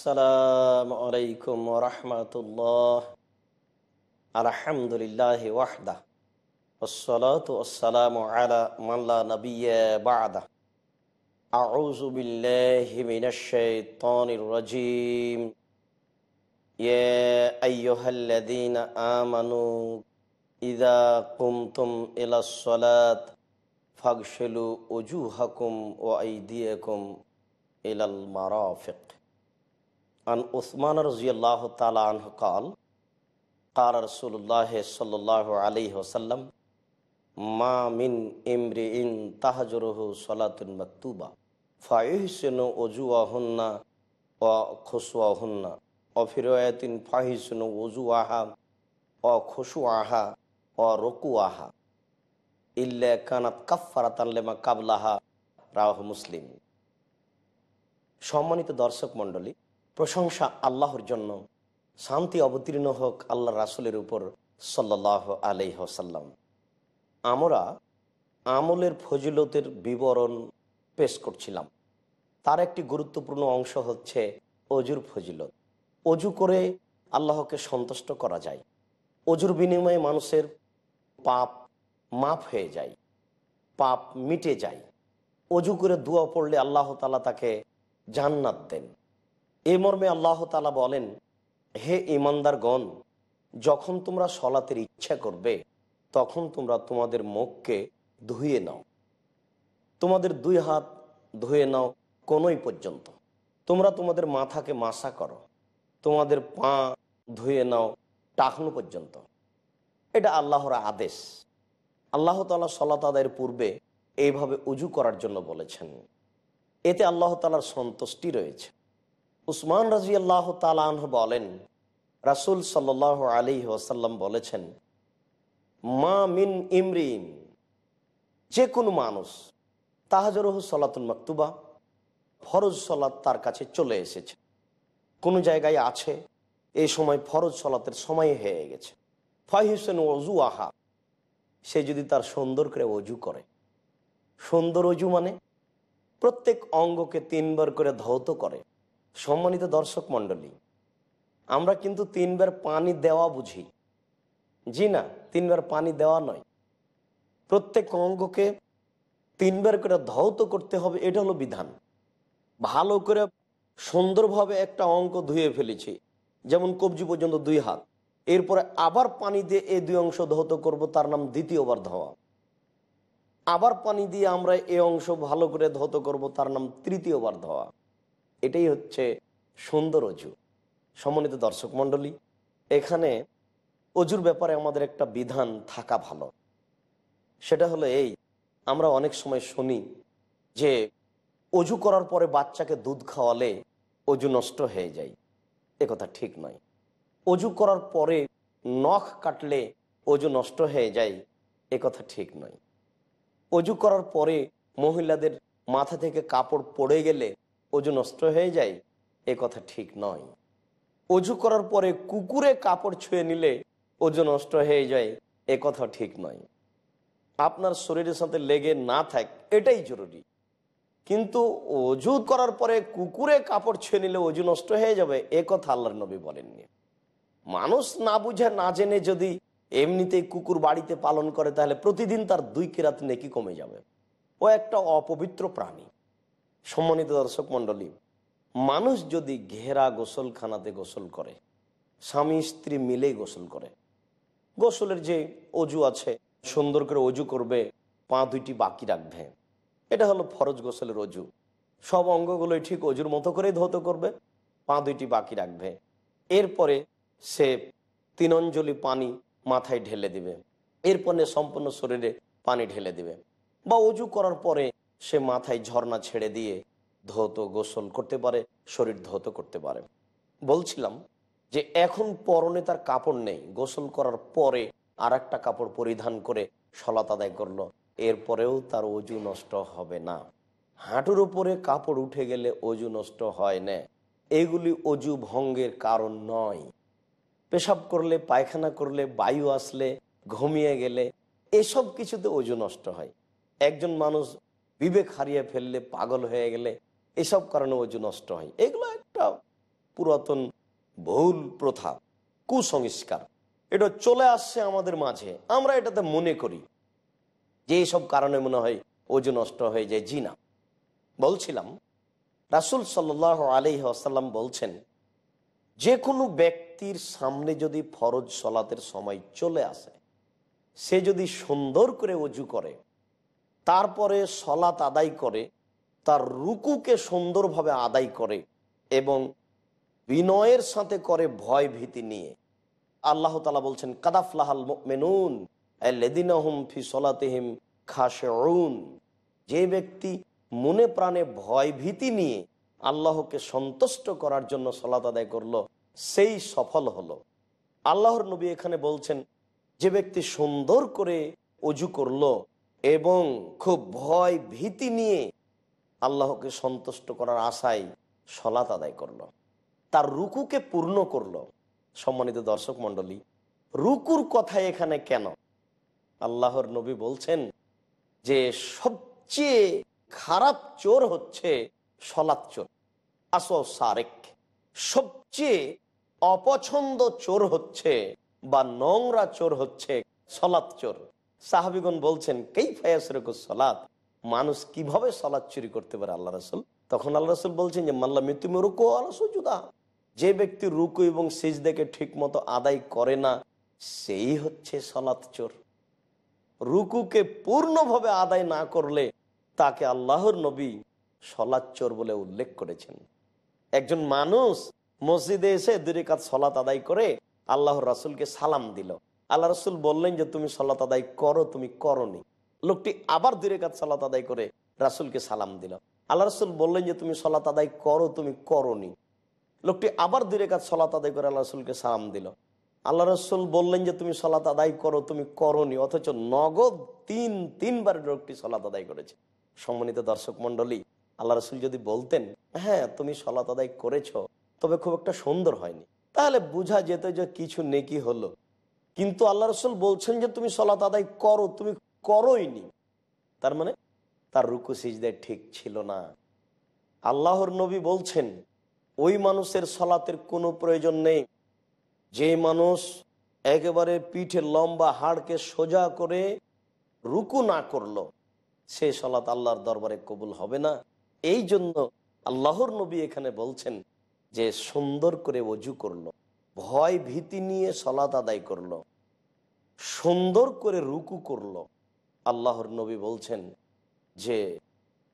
আসসালামু আলাইকুম রহমতুল্লাহ আলহামদুলিল্লাহ ওয়াহদা والصلاة والسلام على من لا نبي بعده أعوذ بالله من الشيطان الرجيم يا أيها الذين آمنوا إذا قمتم إلى الصلاة فاغسلوا وجوهكم وأيديكم إلى المرافق আন ওসমান রাজিয়াল্লাহ তালা আনহ কাল রসুল্লাহ সাল্লাহ আলী ওসাল্লাম মা মিন ইমরি ইন তাহাজরহু সলাতুন মাকতুবা ফাহিসেন অজুয়া হন্না অ খসুয়া হন্না অফিরয়াতিন ফাহিসেন অজু আহা অ খসু আহা অ রকু আহা ইল্লা কানাত কাফারাতাল্লেমা কাবলাহা রাহ মুসলিম সম্মানিত দর্শক মণ্ডলী প্রশংসা আল্লাহর জন্য। শান্তি অবতীর্ণ হোক আল্লাহ রাসুলের উপর সাল্লাহ আলহ্লাম আমরা আমলের ফজিলতের বিবরণ পেশ করছিলাম। তার একটি গুরুত্বপূর্ণ অংশ হচ্ছে অজুর ফজিলত। অজু করে আল্লাহকে সন্তুষ্ট করা যায়। অজুর বিনিময়ে মানুষের পাপ মাফ হয়ে যায়, পাপ মিটে যায়। অজু করে দোয়া পড়লে আল্লাহ তালা তাকে জান্নাত দেন। এ মর্মে আল্লাহ তালা বলেন, হে ইমানদারগণ যখন তোমরা সলাতের ইচ্ছা করবে, তখন তোমরা তোমাদের মুখকে ধুয়ে নাও। তোমাদের দুই হাত ধুয়ে নাও কোনোই পর্যন্ত। তোমরা তোমাদের মাথাকে মাসা করো। তোমাদের পা ধুয়ে নাও টাকনো পর্যন্ত। এটা আল্লাহর আদেশ। আল্লাহ তালা সলাত আদায়ের পূর্বে এইভাবে উজু করার জন্য বলেছেন। এতে আল্লাহ তালার সন্তুষ্টি রয়েছে। উসমান রাজি আল্লাহ তালাহ বলেন, রাসুল সাল আলী ওসাল্লাম বলেছেন, মা মিন ইমরিন, যে কোনো মানুষ তাহাজরহ সলাতুল মাকতুবা, ফরজ সলাত তার কাছে চলে এসেছে। কোনো জায়গায় আছে এই সময় ফরজ সলাতের সময় হয়ে গেছে। ফাহিসেন অজু আহা সে যদি তার সুন্দর করে অজু করে। সুন্দর অজু মানে প্রত্যেক অঙ্গকে তিনবার করে ধৌত করে। সম্মানিত দর্শক মণ্ডলী, আমরা কিন্তু তিনবার পানি দেওয়া বুঝি। জি না, তিনবার পানি দেওয়া নয়। প্রত্যেক অঙ্গকে তিনবার করে ধৌত করতে হবে, এটা হলো বিধান। ভালো করে সুন্দরভাবে একটা অঙ্ক ধুয়ে ফেলেছি, যেমন কবজি পর্যন্ত দুই হাত। এরপরে আবার পানি দিয়ে এই দুই অংশ ধৌত করব, তার নাম দ্বিতীয়বার ধোয়া আবার পানি দিয়ে আমরা এই অংশ ভালো করে ধৌত করব, তার নাম তৃতীয়বার ধোয়া এটাই হচ্ছে সুন্দর অজু। সমন্বিত দর্শক মণ্ডলী, এখানে অজুর ব্যাপারে আমাদের একটা বিধান থাকা ভালো। সেটা হলো এই, আমরা অনেক সময় শুনি যে অজু করার পরে বাচ্চাকে দুধ খাওয়ালে অজু নষ্ট হয়ে যায়। এ কথা ঠিক নয়। অজু করার পরে নখ কাটলে অজু নষ্ট হয়ে যায়, এ কথা ঠিক নয়। অজু করার পরে মহিলাদের মাথা থেকে কাপড় পড়ে গেলে অজু নষ্ট হয়ে যায়, এ কথা ঠিক নয়। অজু করার পরে কুকুরে কাপড় ছুঁয়ে নিলে অজু নষ্ট হয়ে যায়, এ কথা ঠিক নয়। আপনার শরীরের সাথে লেগে না থাক, এটাই জরুরি। কিন্তু অজু করার পরে কুকুরে কাপড় ছুঁয়ে নিলে অজু নষ্ট হয়ে যাবে, এ কথা আল্লাহর নবী বলেননি। মানুষ না বুঝে, না জেনে যদি এমনিতেই কুকুর বাড়িতে পালন করে, তাহলে প্রতিদিন তার দুই কেরাত নেকি কমে যাবে। ও একটা অপবিত্র প্রাণী। সম্মানিত দর্শক মন্ডলী মানুষ যদি ঘেরা গোসলখানাতে গোসল করে, স্বামী স্ত্রী মিলেই গোসল করে, গোসলের যে অজু আছে, সুন্দর করে অজু করবে, পা দুইটি বাকি রাখবে, এটা হলো ফরজ গোসলের অজু। সব অঙ্গগুলোই ঠিক অজুর মতো করেই ধৌত করবে, পা দুইটি বাকি রাখবে। এরপরে সে তিন অঞ্জলি পানি মাথায় ঢেলে দিবে। এরপরে সম্পূর্ণ শরীরে পানি ঢেলে দিবে। বা অজু করার পরে সে মাথায় ঝর্ণা ছেড়ে দিয়ে ধৌত গোসল করতে পারে, শরীর ধৌত করতে পারে। বলছিলাম যে এখন পরনে তার কাপড় নেই, গোসল করার পরে আর একটা কাপড় পরিধান করে সলাত আদায় করল। এরপরেও তার অজু নষ্ট হবে না। হাঁটুর উপরে কাপড় উঠে গেলে অজু নষ্ট হয় না। এগুলি অজু ভঙ্গের কারণ নয়। পেশাব করলে, পায়খানা করলে, বায়ু আসলে, ঘুমিয়ে গেলে এসব কিছুতে অজু নষ্ট হয়। একজন মানুষ বিবেক হারিয়ে ফেললে, পাগল হয়ে গেলে এসব কারণে অজু নষ্ট হয়। এগুলো একটা পুরাতন ভুল প্রথা, কুসংস্কার। এটা চলে আসছে আমাদের মাঝে। আমরা এটাতে মনে করি যে এইসব কারণে মনে হয় অজু নষ্ট হয়ে যায়, জি না। বলছিলাম, রাসুল সাল্লাহ আলি আসাল্লাম বলছেন, যে কোনো ব্যক্তির সামনে যদি ফরজ সলাতের সময় চলে আসে, সে যদি সুন্দর করে অজু করে তারপরে সলাত আদায় করে, তার রুকুকে সুন্দরভাবে আদায় করে এবং বিনয়ের সাথে করে ভয় ভীতি নিয়ে। আল্লাহ তালা বলছেন, কাদাফলাহাল মেনুন লেদিনহম ফি সলাতেহিম খাসেউন যে ব্যক্তি মনে প্রাণে ভয় ভীতি নিয়ে আল্লাহকে সন্তুষ্ট করার জন্য সলাত আদায় করল, সেই সফল হলো। আল্লাহর নবী এখানে বলছেন, যে ব্যক্তি সুন্দর করে অজু করল এবং খুব ভয় ভীতি নিয়ে আল্লাহকে সন্তুষ্ট করার আশায় সলাত আদায় করল। তার রুকুকে পূর্ণ করল। সম্মানিত দর্শক মন্ডলী রুকুর কথা এখানে কেন? আল্লাহর নবী বলছেন যে, সবচেয়ে খারাপ চোর হচ্ছে সলাৎ চোর, আসো সারেক। সবচেয়ে অপছন্দ চোর হচ্ছে বা নোংরা চোর হচ্ছে সলাৎ চোর। সাহাবিগণ বলছেন কেই ফায়াসরকুর সলাৎ মানুষ কীভাবে সলাৎ চুরি করতে পারে আল্লাহ রসুল? তখন আল্লাহ রসুল বলছেন যে মাল্লা মৃত্যু রুকু আল্লাহ সুজুদা। যে ব্যক্তি রুকু এবং সিজদেকে ঠিক মতো আদায় করে না, সেই হচ্ছে সলাৎ চোর। রুকুকে পূর্ণভাবে আদায় না করলে তাকে আল্লাহর নবী সলাৎ চোর বলে উল্লেখ করেছেন। একজন মানুষ মসজিদে এসে দুই কাজ সলাত আদায় করে আল্লাহর রাসুলকে সালাম দিল। আল্লাহ রসুল বললেন যে, তুমি সলাত আদায় করো, তুমি করনি। লোকটি আবার দুই কাজ সলাত আদায় করে রাসুলকে সালাম দিল। আল্লাহ রসুল বললেন যে, তুমি সলাত আদায় করো, তুমি করনি। লোকটি আবার দুই কাজ সলাত আদায় করে আল্লাহ রসুলকে সালাম দিল। আল্লাহ রসুল বললেন যে, তুমি সলাত আদায় করো, তুমি করনি। অথচ নগদ তিন, তিনবার লোকটি সলাত আদায় করেছে। সম্মানিত দর্শক মন্ডলী আল্লাহ রসুল যদি বলতেন হ্যাঁ তুমি সলাত আদায় করেছ, তবে খুব একটা সুন্দর হয়নি। তাহলে বোঝা যেত যে, কিছু নেকি হলো। কিন্তু আল্লাহ রসুল বলছেন যে তুমি সলাত আদায় করো, তুমি করোইনি তার মানে তার রুকু সিজদায় ঠিক ছিল না। আল্লাহর নবী বলছেন, ওই মানুষের সলাতের কোনো প্রয়োজন নেই। যে মানুষ একেবারে পিঠে লম্বা হাড়কে সোজা করে রুকু না করল, সে সলাত আল্লাহর দরবারে কবুল হবে না। এই জন্য আল্লাহর নবী এখানে বলছেন যে সুন্দর করে অজু করল। ভয় ভীতি নিয়ে সলাত আদায় করল, সুন্দর করে রুকু করল। আল্লাহর নবী বলছেন যে,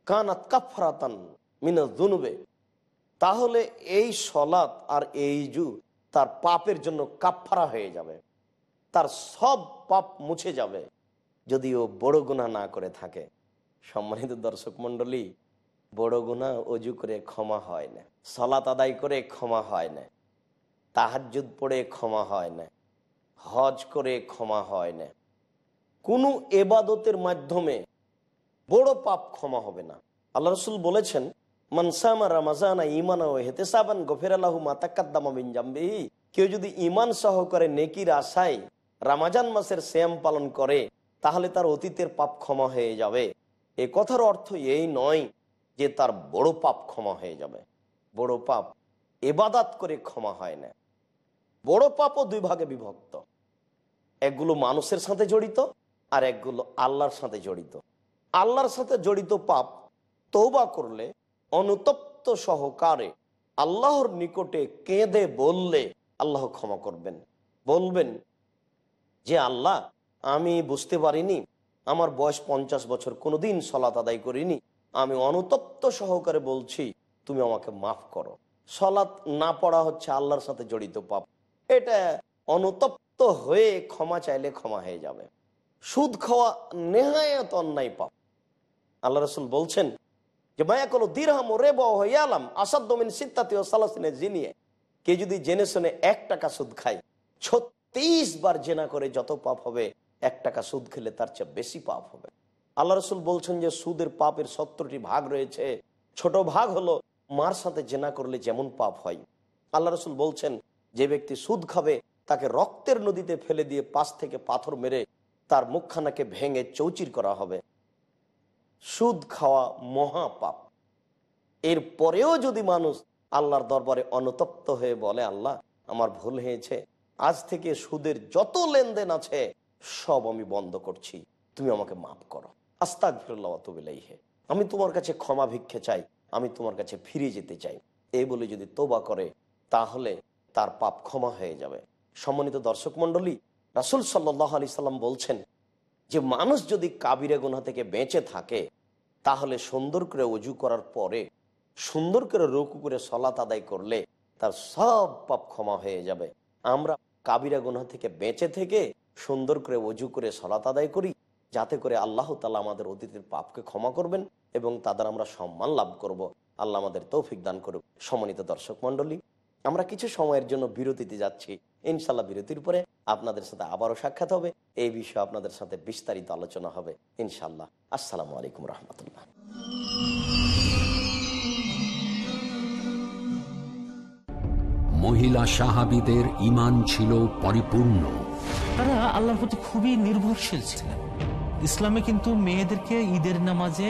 কানাত কাফরাতান মিনা দুনুবে তাহলে এই সলাৎ আর এই জু তার পাপের জন্য কাফারা হয়ে যাবে। তার সব পাপ মুছে যাবে যদি ও বড় গুণা না করে থাকে। সম্মানিত দর্শক মন্ডলী বড় গুণা অজু করে ক্ষমা হয় না সলাত আদায় করে ক্ষমা হয় না। তাহাজুদ পড়ে ক্ষমা হয় না, হজ করে ক্ষমা হয় না। কোনো এবাদতের মাধ্যমে বড় পাপ ক্ষমা হবে না। আল্লাহ রসুল বলেছেন মানসামা রামাজানা ইমান হেতে সাবান গফের আল্লাহ মাতাকাদ্দামা জাম্বিহি। কেউ যদি ইমান সহকারে নেকির আশায় রামাজান মাসের শ্যাম পালন করে, তাহলে তার অতীতের পাপ ক্ষমা হয়ে যাবে। এ কথার অর্থ এই নয় যে তার বড় পাপ ক্ষমা হয়ে যাবে। বড় পাপ এবাদাত করে ক্ষমা হয় না। বড় পাপও দুই ভাগে বিভক্ত। একগুলো মানুষের সাথে জড়িত আর একগুলো আল্লাহর সাথে জড়িত। আল্লাহর সাথে জড়িত পাপ তৌবা করলে অনুতপ্ত সহকারে আল্লাহর নিকটে কেঁদে বললে আল্লাহ ক্ষমা করবেন। বলবেন যে, আল্লাহ, আমি বুঝতে পারিনি, আমার বয়স পঞ্চাশ বছর, কোনোদিন সলাত আদায় করিনি। আমি অনুতপ্ত সহকারে বলছি, তুমি আমাকে মাফ করো। সলাৎ না পড়া হচ্ছে আল্লাহর সাথে জড়িত পাপ। এটা অনুতপ্ত হয়ে ক্ষমা চাইলে ক্ষমা হয়ে যাবে। সুদ খাওয়া নেহায়ত অন্যায় পাপ। আল্লাহ রসুল বলছেন যে মায়া কলো দিরহাম রেব হইয়ালাম আসাদ্দমিন সিদ্ধাতি ও সালাসিনে জিনিয়ে। কে যদি জেনে শুনে এক টাকা সুদ খায়, ছত্রিশ বার জেনা করে যত পাপ হবে, এক টাকা সুদ খেলে তার চেয়ে বেশি পাপ হবে। আল্লাহ রসুল বলছেন যে, সুদের পাপের সত্তরটি ভাগ রয়েছে। ছোট ভাগ হলো মার সাথে জেনা করলে যেমন পাপ হয়। আল্লাহ রসুল বলছেন যে ব্যক্তি সুদ খাবে, তাকে রক্তের নদীতে ফেলে দিয়ে পাশ থেকে পাথর মেরে তার মুখখানাকে ভেঙে চৌচির করা হবে। সুদ খাওয়া মহাপাপ এর পরেও যদি মানুষ আল্লাহর দরবারে অনুতপ্ত হয়ে বলে, আল্লাহ, আমার ভুল হয়েছে, আজ থেকে সুদের যত লেনদেন আছে, সব আমি বন্ধ করছি, তুমি আমাকে মাফ করো। আস্তাক ফিরল্লাহে আমি তোমার কাছে ক্ষমা ভিক্ষে চাই, আমি তোমার কাছে ফিরে যেতে চাই। এই বলে যদি তোবা করে, তাহলে তার পাপ ক্ষমা হয়ে যাবে। সম্মানিত দর্শক মন্ডলী রাসুল সাল্লাহ আলি সাল্লাম বলছেন যে, মানুষ যদি কাবিরে গুনা থেকে বেঁচে থাকে, তাহলে সুন্দর করে অজু করার পরে, সুন্দর করে রুকু করে সলাত আদায় করলে তার সব পাপ ক্ষমা হয়ে যাবে। আমরা কাবিরা গুনা থেকে বেঁচে থেকে সুন্দর করে অজু করে সলাত আদায় করি, যাতে করে আল্লাহ তালা আমাদের অতীতের পাপকে ক্ষমা করবেন এবং তাদের আমরা সম্মান লাভ করব। আল্লাহ আমাদের তৌফিক দান করুক। সম্মানিত দর্শক মন্ডলী আমরা কিছু সময়ের জন্য বিরতিতে যাচ্ছি। ইনশাল্লাহ বিরতির পরে আপনাদের সাথে আবারও সাক্ষাৎ হবে। এই বিষয়ে আপনাদের সাথে বিস্তারিত আলোচনা হবে। ইনশাল্লাহ আসসালামু আলাইকুম রহমতুল্লাহ। মহিলা সাহাবিদের ইমান ছিল পরিপূর্ণ। তারা আল্লাহর প্রতি খুবই নির্ভরশীল ছিলেন। ইসলামে কিন্তু মেয়েদেরকে ঈদের নামাজে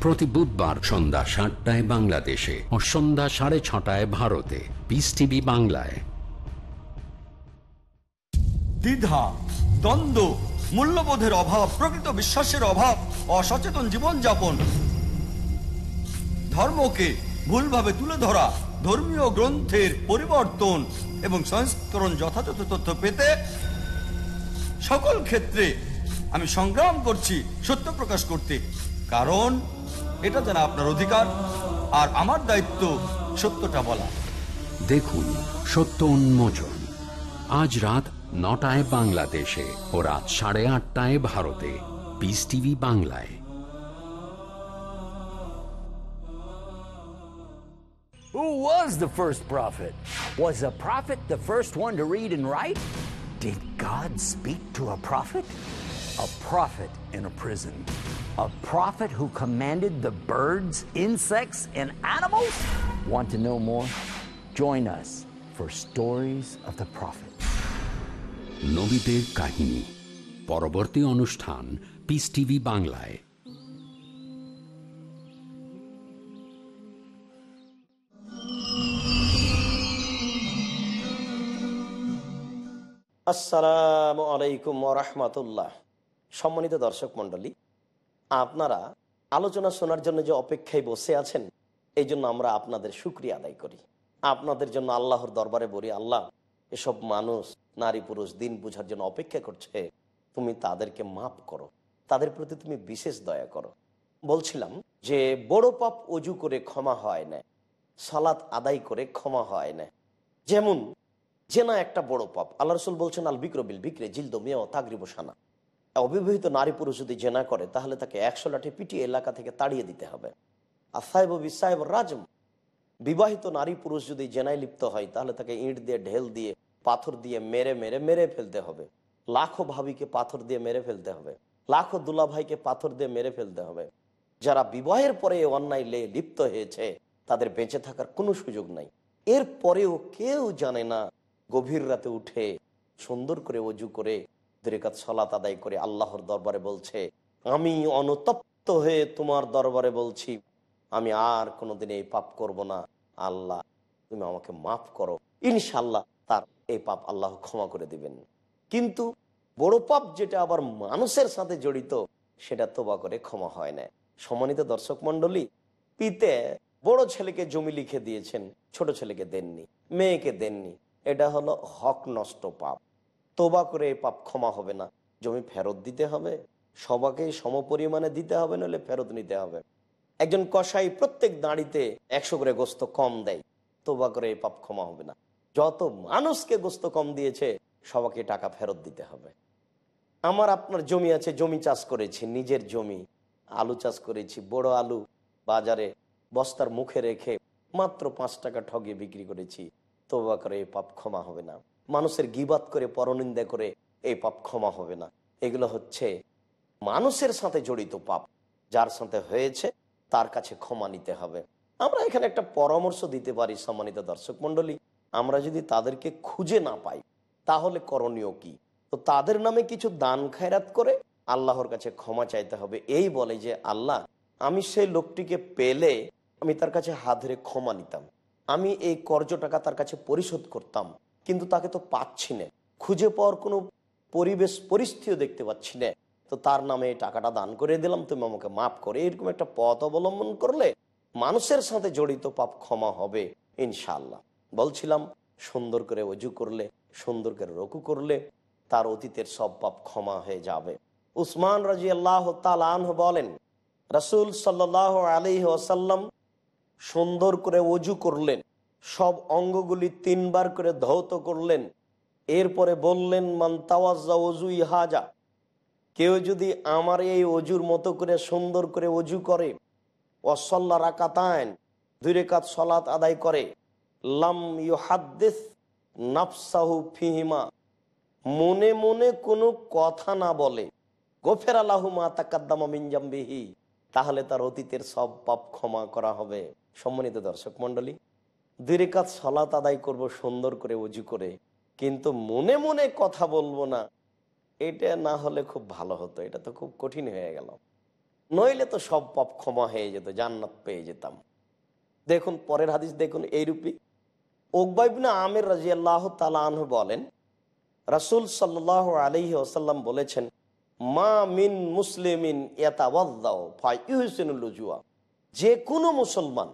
প্রতি বুধবার সন্ধ্যা সাতটায় বাংলাদেশে ও সন্ধ্যা সাড়ে ছটায় ভারতে। পিস টিভি বাংলায়। দ্বিধা, দ্বন্দ্ব, মূল্যবোধের অভাব, প্রকৃত বিশ্বাসের অভাব, অসচেতন জীবনযাপন। ধর্মকে ভুলভাবে তুলে ধরা, ধর্মীয় গ্রন্থের পরিবর্তন এবং সংস্করণ যথাযথ তথ্য পেতে সকল ক্ষেত্রে আমি সংগ্রাম করছি সত্য প্রকাশ করতে। কারণ এটা যেন আপনার অধিকার আর আমার দায়িত্ব সত্যটা বলা দেখুন সত্য উন্মোচন আজ রাত নটায় বাংলাদেশে ও রাত সাড়ে আটটায় ভারতে পিস টিভি বাংলায় Who was the first prophet? Was a prophet the first one to read and write? Did God speak to a prophet? A prophet in a prison. A prophet who commanded the birds, insects, and animals? Want to know more? Join us for Stories of the Prophet. নবীদের কাহিনী পরবর্তী অনুষ্ঠান piece TV বাংলায় আসসালামু আলাইকুম রহমতুল্লাহ সম্মানিত দর্শক মন্ডলী আপনারা আলোচনা শোনার জন্য যে অপেক্ষায় বসে আছেন, এই জন্য আমরা আপনাদের সুক্রিয়া আদায় করি। আপনাদের জন্য আল্লাহর দরবারে বলি, আল্লাহ, এসব মানুষ, নারী, পুরুষ, দিন বুঝার জন্য অপেক্ষা করছে, তুমি তাদেরকে মাফ করো। তাদের প্রতি তুমি বিশেষ দয়া করো। বলছিলাম যে, বড় পাপ অজু করে ক্ষমা হয় না, সালাত আদায় করে ক্ষমা হয় না। যেমন জেনা একটা বড় পাপ। আল্লাহ রসুল বলছেন আল বিক্রবিল বিক্রে জিলদ মেয় তাগরিব সানা। অবিবাহিত নারী পুরুষ যদি জেনা করে, তাহলে তাকে একশো লাঠি পিটিয়ে এলাকা থেকে তাড়িয়ে দিতে হবে। আর সাহেব বিসাহেব রাজম। বিবাহিত নারী পুরুষ যদি জেনায় লিপ্ত হয়, তাহলে তাকে ইঁট দিয়ে ঢেল দিয়ে, পাথর দিয়ে মেরে মেরে মেরে ফেলতে হবে। লাখো ভাবিকে পাথর দিয়ে মেরে ফেলতে হবে। লাখো দুলা ভাইকে পাথর দিয়ে মেরে ফেলতে হবে। যারা বিবাহের পরে অন্যায় লে লিপ্ত হয়েছে, তাদের বেঁচে থাকার কোনো সুযোগ নাই। এর পরেও কেউ জানে না, গভীর রাতে উঠে সুন্দর করে অজু করে দুরেকাত সলাত আদায় করে আল্লাহর দরবারে বলছে, আমি অনুতপ্ত হয়ে তোমার দরবারে বলছি, আমি আর কোনোদিন এই পাপ করব না। আল্লাহ, তুমি আমাকে মাফ করো। ইনশাল্লাহ তার এই পাপ আল্লাহ ক্ষমা করে দিবেন। কিন্তু বড় পাপ যেটা আবার মানুষের সাথে জড়িত, সেটা তোবা করে ক্ষমা হয় না। সম্মানিত দর্শক মন্ডলী পিতে বড় ছেলেকে জমি লিখে দিয়েছেন, ছোট ছেলেকে দেননি, মেয়েকে দেননি। এটা হলো হক নষ্ট পাপ। তোবা করে এই পাপ ক্ষমা হবে না। জমি ফেরত দিতে হবে, সবাকে সম পরিমাণে দিতে হবে নাহলে ফেরত নিতে হবে। একজন কসাই প্রত্যেক দাঁড়িতে একশো করে গোস্ত কম দেয়, তোবা করে এই পাপ ক্ষমা হবে না। যত মানুষকে গোস্ত কম দিয়েছে, সবাকে টাকা ফেরত দিতে হবে। আমার আপনার জমি আছে, জমি চাষ করেছি, নিজের জমি। আলু চাষ করেছি, বড় আলু বাজারে বস্তার মুখে রেখে মাত্র পাঁচ টাকা ঠগে বিক্রি করেছি, তোবা করে এই পাপ ক্ষমা হবে না। মানুষের গিবাত করে, পরনিন্দা করে এই পাপ ক্ষমা হবে না। এগুলো হচ্ছে মানুষের সাথে জড়িত পাপ। যার সাথে হয়েছে, তার কাছে ক্ষমা নিতে হবে। আমরা এখানে একটা পরামর্শ দিতে পারি সম্মানিত দর্শক মন্ডলী আমরা যদি তাদেরকে খুঁজে না পাই, তাহলে করণীয় কি? তো তাদের নামে কিছু দান খায়রাত করে আল্লাহর কাছে ক্ষমা চাইতে হবে। এই বলে যে, আল্লাহ, আমি সেই লোকটিকে পেলে আমি তার কাছে হাত ধরে ক্ষমা নিতাম। আমি এই কর্জ টাকা তার কাছে পরিশোধ করতাম। কিন্তু তাকে তো পাচ্ছি না। খুঁজে পাওয়ার কোনো পরিবেশ, পরিস্থিতিও দেখতে পাচ্ছি না। তো তার নামে টাকাটা দান করে দিলাম, তুমি আমাকে মাফ করে। এরকম একটা পথ অবলম্বন করলে মানুষের সাথে জড়িত পাপ ক্ষমা হবে ইনশাল্লাহ বলছিলাম, সুন্দর করে অজু করলে, সুন্দর করে রকু করলে তার অতীতের সব পাপ ক্ষমা হয়ে যাবে। উসমান রাজি আল্লাহ বলেন, রসুল সাল্লাহ আলী ওসাল্লাম সুন্দর করে অজু করলেন। সব অঙ্গগুলি তিনবার করে ধৌত করলেন। এরপরে বললেন, মান তাওয়াজ্জা অজু ইহাজা কেউ যদি আমার এই অজুর মতো করে সুন্দর করে অজু করে অসল্লা রাকাতায়ন দুই রেখাত সলাত আদায় করে, লাম ইউহাদ্দিস নাফসাহু ফিহিমা, মনে মনে কোনো কথা না বলে, গোফের আল্লাহ মা তাকাদ্দামা মিনজাম্বিহি তাহলে তার অতীতের সব পাপ ক্ষমা করা হবে। সম্মানিত দর্শক মন্ডলী দুই রেখাত সলাত আদায় করব সুন্দর করে উজু করে। কিন্তু মনে মনে কথা বলব না, এটা না হলে খুব ভালো হতো, এটা তো খুব কঠিন হয়ে গেল। নইলে তো সব পাপ ক্ষমা হয়ে যেত, জান্নাত পেয়ে যেতাম। দেখুন, পরের হাদিস দেখুন, এইরূপী। ওকবাইবিনা আমের রাজি আল্লাহ তালাহ বলেন, রাসুল সাল্লাহ আলহি আসাল্লাম বলেছেন, মা মিন মুসলিমিন যে কোনো মুসলমান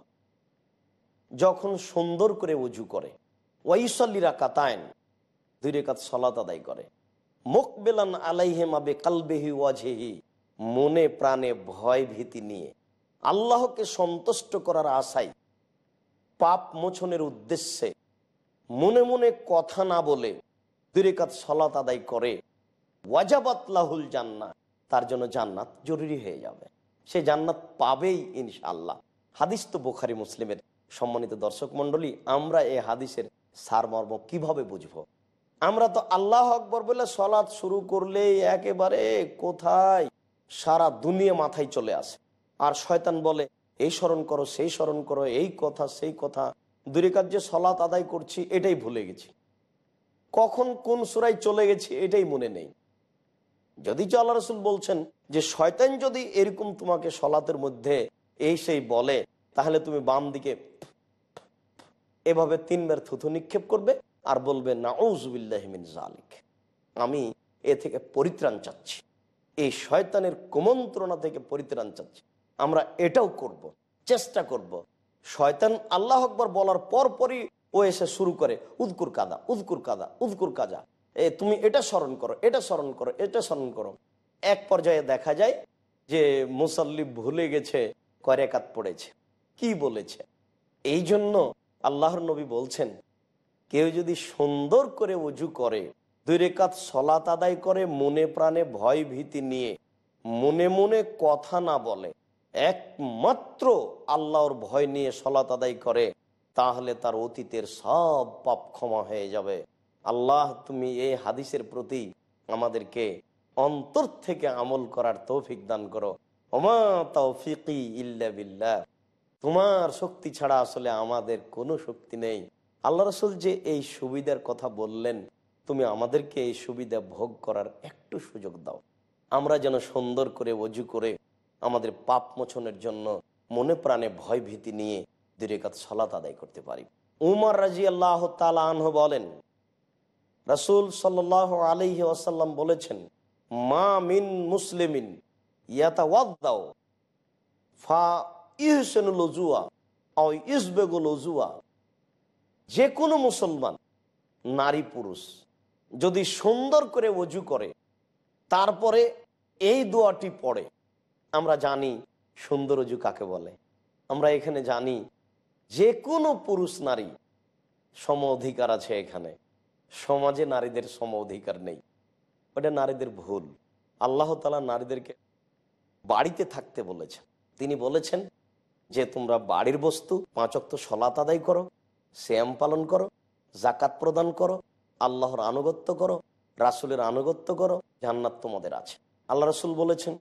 যখন সুন্দর করে উজু করে ওয়াইসল্লিরা কাতায়ন দুই রেখাত সলাত আদায় করে। মুকবেলান আলাইহেম আবে কালবেহি ওয়াজেহি মনে প্রাণে ভয় ভীতি নিয়ে। আল্লাহকে সন্তুষ্ট করার আশায়, পাপ মোচনের উদ্দেশ্যে মনে মনে কথা না বলে দুরেকাত সলাত আদায় করে, ওয়াজাবাত লাহুল জান্নাত তার জন্য জান্নাত জরুরি হয়ে যাবে। সে জান্নাত পাবেই ইনশাআল্লাহ। হাদিস তো বোখারি, মুসলিমের। সম্মানিত দর্শক মন্ডলী আমরা এই হাদিসের সারমর্ম কীভাবে বুঝব? আমরা তো আল্লাহ আকবর বলে সলাৎ শুরু করলে একেবারে কোথায়? সারা দুনিয়া মাথায় চলে আসে। আর শয়তান বলে, এই স্মরণ করো, সেই স্মরণ করো, এই কথা, সেই কথা। দূরে কাজ যে সলাৎ আদায় করছি, এটাই ভুলে গেছি। কখন কোন সুরাই চলে গেছি, এটাই মনে নেই। যদি আল্লাহ রসুল বলছেন যে, শয়তান যদি এরকম তোমাকে সলাতের মধ্যে এই সেই বলে তাহলে তুমি বাম দিকে এভাবে তিনবার থুথু নিক্ষেপ করবে আর বলবে নাউজুবিল্লাহমিন জালিক আমি এ থেকে পরিত্রাণ চাচ্ছি। এই শয়তানের কুমন্ত্রণা থেকে পরিত্রাণ চাচ্ছি। আমরা এটাও করব। চেষ্টা করব। শয়তান আল্লাহ আকবর বলার পরপরই ও এসে শুরু করে উদকুর কাদা উদকুর কাদা উদকুর কাদা এ, তুমি এটা স্মরণ করো, এটা স্মরণ করো, এটা স্মরণ করো। এক পর্যায়ে দেখা যায় যে মুসল্লি ভুলে গেছে কয়রেকাত পড়েছে। কি বলেছে? এই জন্য আল্লাহর নবী বলছেন, কেউ যদি সুন্দর করে উজু করে, দুই রেখাত সলাত আদায় করে, মনে প্রাণে ভয় ভীতি নিয়ে, মনে মনে কথা না বলে, একমাত্র আল্লাহর ভয় নিয়ে সলাত আদায় করে, তাহলে তার অতীতের সব পাপ ক্ষমা হয়ে যাবে। আল্লাহ, তুমি এই হাদিসের প্রতি আমাদেরকে অন্তর থেকে আমল করার তৌফিক দান করো। ওমা তৌফিকি ইল্লা বিল্লাহ। তোমার শক্তি ছাড়া আসলে আমাদের কোনো শক্তি নেই। আল্লাহ রসুল যে এই সুবিধার কথা বললেন, তুমি আমাদেরকে এই সুবিধা ভোগ করার একটু সুযোগ দাও। আমরা যেন সুন্দর করে অজু করে আমাদের পাপ মোচনের জন্য মনে প্রাণে ভয় ভীতি নিয়ে দীর্ঘাত সলাত আদায় করতে পারি। উমর রাজি আল্লাহ তালাহ বলেন, রসুল সাল আলহি আসাল্লাম বলেছেন, মা মিন মুসলিমিন ইয়াতা ওয়াদ্দাও ফা ইহসেনুল জুয়া ও ইসবেগুল জুয়া যে কোনো মুসলমান, নারী পুরুষ, যদি সুন্দর করে অজু করে, তারপরে এই দোয়াটি পড়ে, আমরা জানি সুন্দর অজু কাকে বলে। আমরা এখানে জানি যে কোনো পুরুষ নারী সম অধিকার আছে এখানে। সমাজে নারীদের সম অধিকার নেই। ওটা নারীদের ভুল। আল্লাহ তালা নারীদেরকে বাড়িতে থাকতে বলেছেন। তিনি বলেছেন যে তোমরা বাড়ির বস্তু পাঁচক্ত সলাত আদায় করো শ্যাম পালন করো জাকাত প্রদান করো, আল্লাহর আনুগত্য করো, রাসুলের আনুগত্য করো, জান্নাত তোমাদের আছে। আল্লাহ রসুল বলেছেন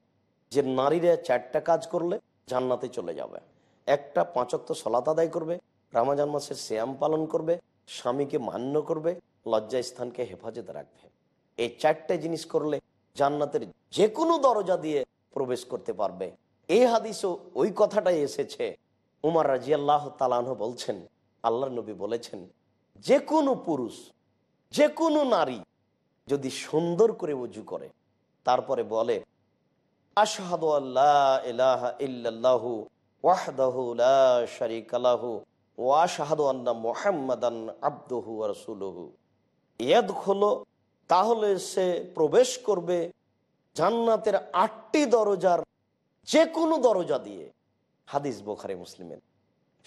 যে নারীরা চারটা কাজ করলে জান্নাতে চলে যাবে। একটা পাঁচক্ত সলাত আদায় করবে, রামাজান মাসের শ্যাম পালন করবে, স্বামীকে মান্য করবে, লজ্জা স্থানকে হেফাজতে রাখবে। এই চারটে জিনিস করলে জান্নাতের যে কোনো দরজা দিয়ে প্রবেশ করতে পারবে। এই হাদিসও ওই কথাটাই এসেছে। উমার রাজি আল্লাহ তালাহ বলছেন আল্লাহ নবী বলেছেন, যে কোনো পুরুষ, যে কোনো নারী যদি সুন্দর করে উজু করে, তারপরে বলে লা তাহলে সে প্রবেশ করবে জান্নাতের আটটি দরজার যে কোনো দরজা দিয়ে। হাদিস বোখারে, মুসলিমের।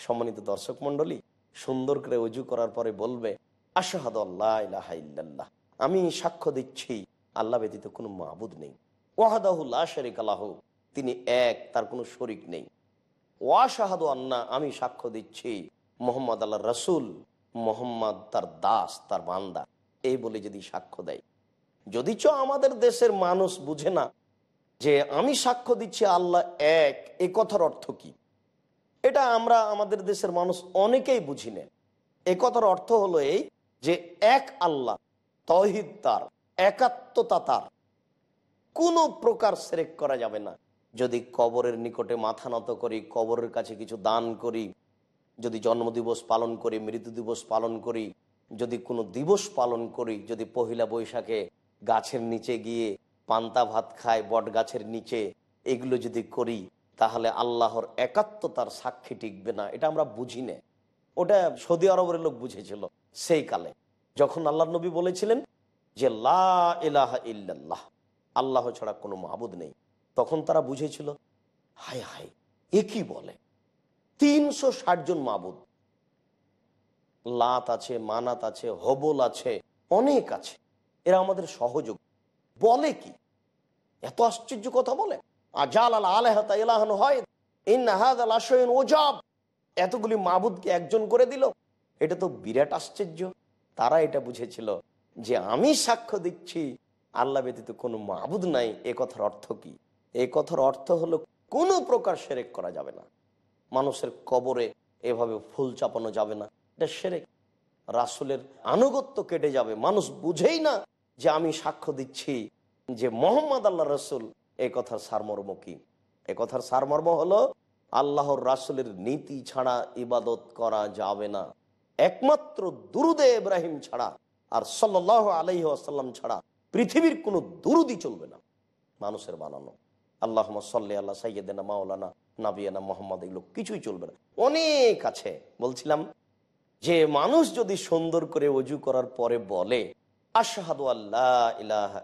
সম্মানিত দর্শক মন্ডলী সুন্দর করে উজু করার পরে বলবে, আশাহাদ আল্লাহ আমি সাক্ষ্য দিচ্ছি, আল্লাহ ব্যতীত কোনো মাহবুদ নেই। ওয়াহাদাহুল্লাহ শরিক আল্লাহ তিনি এক, তার কোনো শরিক নেই। ওয়াশাহাদু আন্না, আমি সাক্ষ্য দিচ্ছি, মোহাম্মদ আল্লাহ রসুল, মোহাম্মদ তার দাস, তার বান্দা। এই বলে যদি সাক্ষ্য দেয়, যদি চ আমাদের দেশের মানুষ বুঝে না যে আমি সাক্ষ্য দিচ্ছি আল্লাহ এক, এ কথার অর্থ কি? এটা আমরা আমাদের দেশের মানুষ অনেকেই বুঝি না। এ কথার অর্থ হলো এই যে এক আল্লাহ, তহিদ তার, একাত্মতা তার। কোনো প্রকার সেরেক করা যাবে না। যদি কবরের নিকটে মাথা নত করি, কবরের কাছে কিছু দান করি, যদি জন্মদিবস পালন করি, মৃত্যু দিবস পালন করি, যদি কোনো দিবস পালন করি, যদি পহিলা বৈশাখে গাছের নিচে গিয়ে পান্তা ভাত খায় বট গাছের নিচে, এগুলো যদি করি, তাহলে আল্লাহর একাত্মতার সাক্ষী টিকবে না। এটা আমরা বুঝি না। ওটা সৌদি আরবের লোক বুঝেছিল সেই কালে। যখন আল্লাহ নবী বলেছিলেন যে, লা ইলাহা ইল্লাল্লাহ আল্লাহ ছাড়া কোনো মাহবুদ নেই। তখন তারা বুঝেছিল, হায় হায়, এ কি বলে? তিনশো ষাট জন মাহবুদ লাত আছে, মানাত আছে, হবল আছে, অনেক আছে। এরা আমাদের সহযোগ। বলে কি? এত আশ্চর্য কথা বলে। আজাল আল আলহাতা ইলাহন হয় ওজাব। এতগুলি মাহবুদকে একজন করে দিল। এটা তো বিরাট আশ্চর্য। তারা এটা বুঝেছিল যে আমি সাক্ষ্য দিচ্ছি, আল্লাহ ব্যতীত কোনো মাহবুদ নাই, এ কথার অর্থ কি? এ কথার অর্থ হলো কোনো প্রকার সেরেক করা যাবে না। মানুষের কবরে এভাবে ফুল চাপানো যাবে না। এটা সেরেক। রাসুলের আনুগত্য কেটে যাবে। মানুষ বুঝেই না যে আমি সাক্ষ্য দিচ্ছি যে মোহাম্মদ আল্লাহ রসুল, এ কথার সারমর্ম কি? এ কথার সারমর্ম হলো, আল্লাহর রাসুলের নীতি ছাড়া ইবাদত করা যাবে না। একমাত্র দুরুদে ইব্রাহিম ছাড়া আর সাল্লাহ আলহি আসাল্লাম ছাড়া পৃথিবীর কোনো দুরুদি চলবে না। মানুষের বানানো। আল্লাহ সাল্লি আল্লাহ সাইয়েদেনা মাওলানা নাবিয়ানা মোহাম্মদ, এগুলো কিছুই চলবে না। অনেক আছে। বলছিলাম যে মানুষ যদি সুন্দর করে অজু করার পরে বলে আশাহাদু আল্লাহ ইলাহা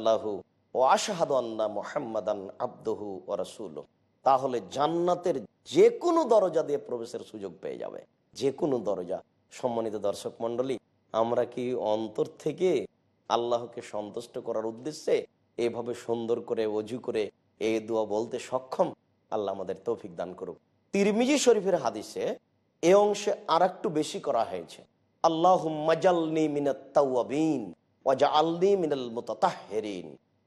লাহু ও আশাহাদু আন্না মুহাম্মাদান আবদুহু ওয়া রাসূলুহু। তাহলে জান্নাতের যে কোনো দরজা দিয়ে প্রবেশের সুযোগ পেয়ে যাবে। যে কোনো দরজা। সম্মানিত দর্শক মণ্ডলী, আমরা কি অন্তর থেকে আল্লাহকে সন্তুষ্ট করার উদ্দেশ্যে এভাবে সুন্দর করে, অজু করে এই দোয়া বলতে সক্ষম? আল্লাহ আমাদের তৌফিক দান করুক। তিরমিজি শরীফের হাদিসে এ অংশে আর বেশি করা হয়েছে।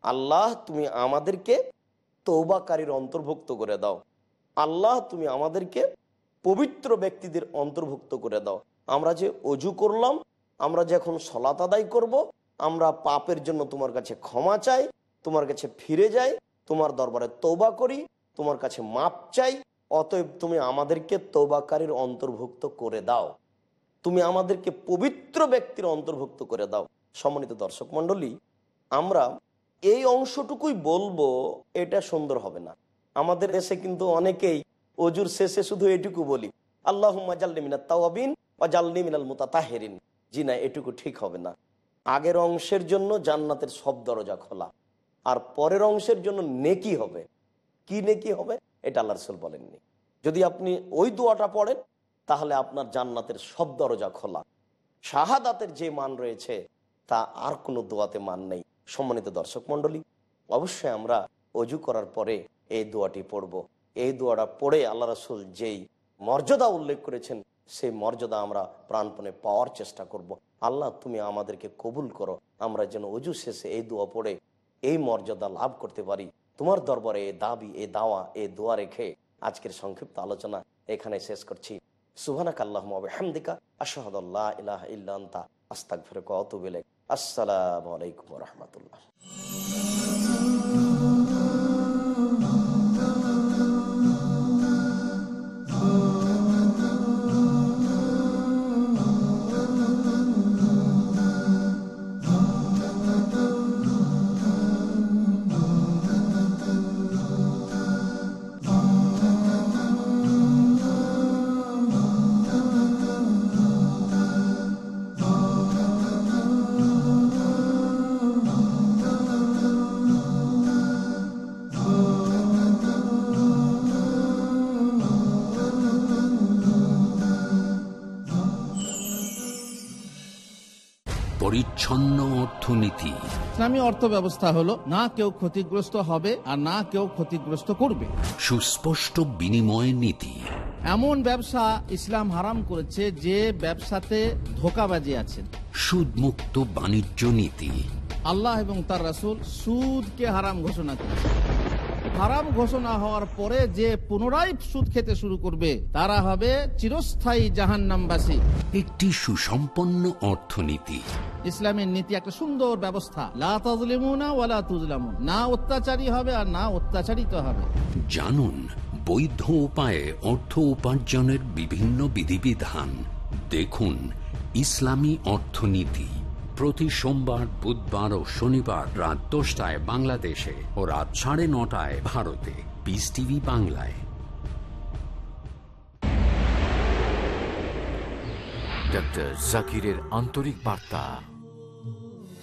আল্লাহ, তুমি আমাদেরকে তৌবাকারীর অন্তর্ভুক্ত করে দাও। আল্লাহ, তুমি আমাদেরকে পবিত্র ব্যক্তিদের অন্তর্ভুক্ত করে দাও। আমরা যে অজু করলাম, আমরা যখন সলাত আদায় করব, আমরা পাপের জন্য তোমার কাছে ক্ষমা চাই, তোমার কাছে ফিরে যাই, তোমার দরবারে তৌবা করি, তোমার কাছে মাপ চাই, অতএব তুমি আমাদেরকে তৌবাকারীর অন্তর্ভুক্ত করে দাও। তুমি আমাদেরকে পবিত্র ব্যক্তির অন্তর্ভুক্ত করে দাও। সম্মানিত দর্শক মণ্ডলী, আমরা এই অংশটুকুই বলব, এটা সুন্দর হবে না। আমাদের দেশে কিন্তু অনেকেই অজুর শেষে শুধু এটুকু বলি আল্লাহ মিনাত তাওয়াবিন বা জাল্লি মিনাল মুতা তাহেরিন জি না, এটুকু ঠিক হবে না। আগের অংশের জন্য জান্নাতের সব দরজা খোলা, আর পরের অংশের জন্য নেকি হবে। কি নেকি হবে? এটা আল্লাহ রসুল বলেননি। যদি আপনি ওই দোয়াটা পড়েন তাহলে আপনার জান্নাতের সব দরজা খোলা। শাহাদাতের যে মান রয়েছে, তা আর কোনো দোয়াতে মান নেই। সম্মানিত দর্শক মণ্ডলী, অবশ্যই আমরা অজু করার পরে এই দোয়াটি পড়ব। এই দোয়াটা পড়ে আল্লাহ রসুল যেই মর্যাদা উল্লেখ করেছেন, সেই মর্যাদা আমরা প্রাণপণে পাওয়ার চেষ্টা করব। আল্লাহ, তুমি আমাদেরকে কবুল করো। আমরা যেন অজু শেষে এই দোয়া পড়ে এই মর্যাদা লাভ করতে পারি। তোমার দরবারে এ দাবি, এ দাওয়া, এ দোয়া রেখে আজকের সংক্ষিপ্ত আলোচনা এখানে শেষ করছি। সুহানাক আল্লাহ হামদিকা আশাহাদাল্লাহ ইলাহ ইল্লান্তা আস্তাক ফেরক অতুবিলে আসসালামু আলাইকুম রহমতুল্লাহ। অর্থ ব্যবস্থা হলো না কেউ ক্ষতিগ্রস্ত হবে আর না কেউ ক্ষতিগ্রস্ত করবে। সুস্পষ্ট বিনিময় নীতি। এমন ব্যবসা ইসলাম হারাম করেছে যে ব্যবসাতে ধোকাবাজি আছে। সুদমুক্ত বাণিজ্য নীতি। আল্লাহ এবং তার রাসূল সুদকে হারাম ঘোষণা করেছে। হারাম ঘোষণা হওয়ার পরে যে পুনরায় সুদ খেতে শুরু করবে তারা হবে চিরস্থায়ী জাহান্নামবাসী। একটি সুসম্পন্ন অর্থনীতি। ইসলামের নীতি একটা সুন্দর ব্যবস্থা। লা ওয়ালা তুজলামুন না অত্যাচারী হবে আর না অত্যাচারিত হবে। জানুন বৈধ উপায়ে অর্থ উপার্জনের বিভিন্ন বিধিবিধান। দেখুন ইসলামী অর্থনীতি প্রতি সোমবার বুধবার ও শনিবার রাত দশটায় বাংলাদেশে ও রাত সাড়ে নটায় ভারতে। পিস টিভি বাংলায়। ডক্টর জাকিরের আন্তরিক বার্তা।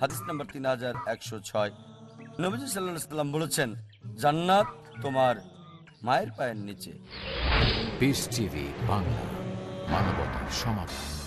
হাদিস নম্বর তিন হাজার একশো ছয়। নবীজ সাল্লাহ সাল্লাম বলেছেন, জান্নাত তোমার মায়ের পায়ের নিচে। বাংলা, মানবতার সমাধান।